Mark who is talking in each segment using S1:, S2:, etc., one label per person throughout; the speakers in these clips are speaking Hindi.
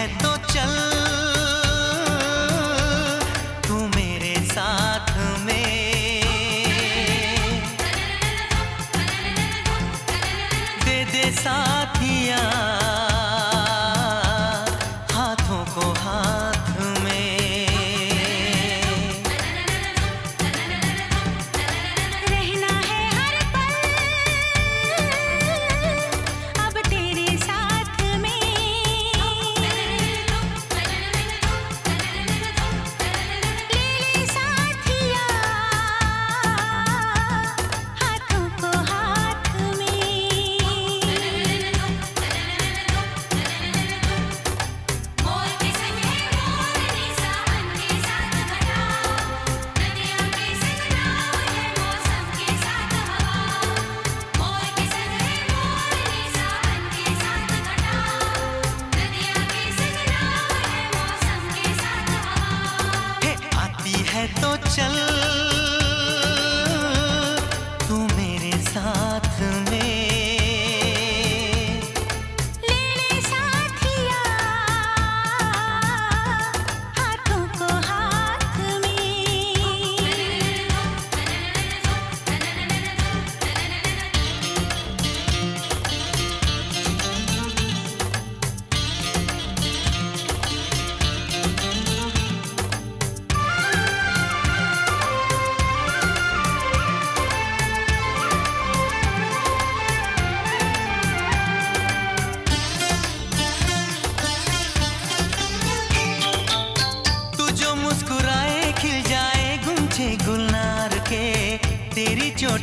S1: है
S2: तो चल। चल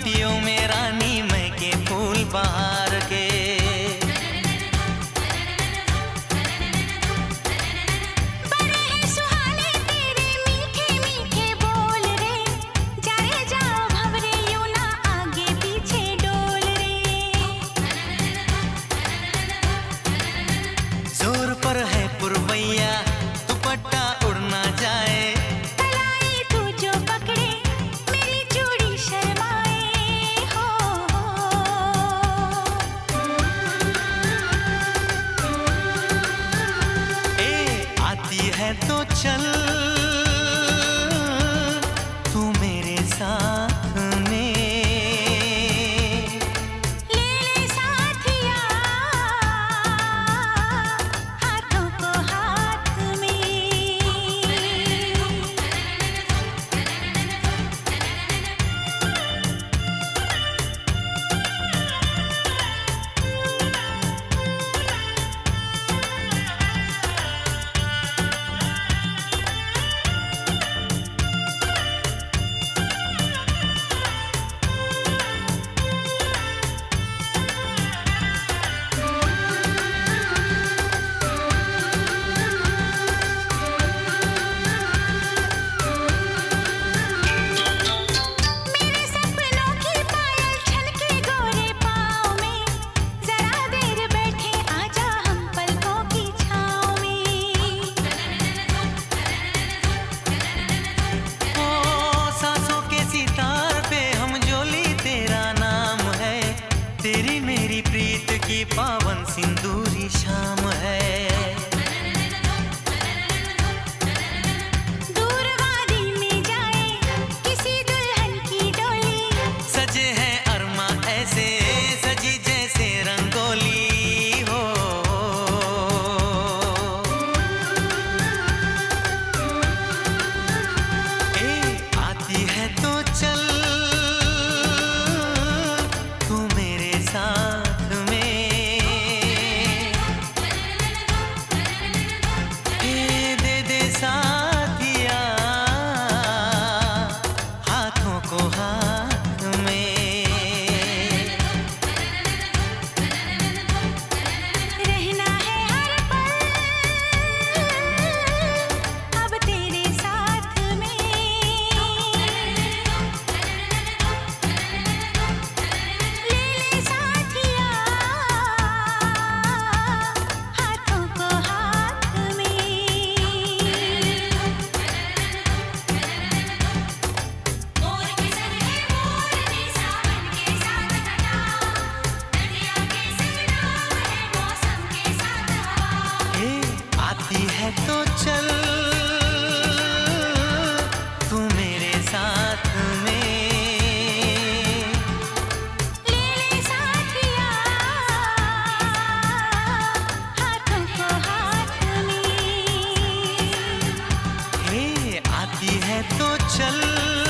S2: The me चल तो चल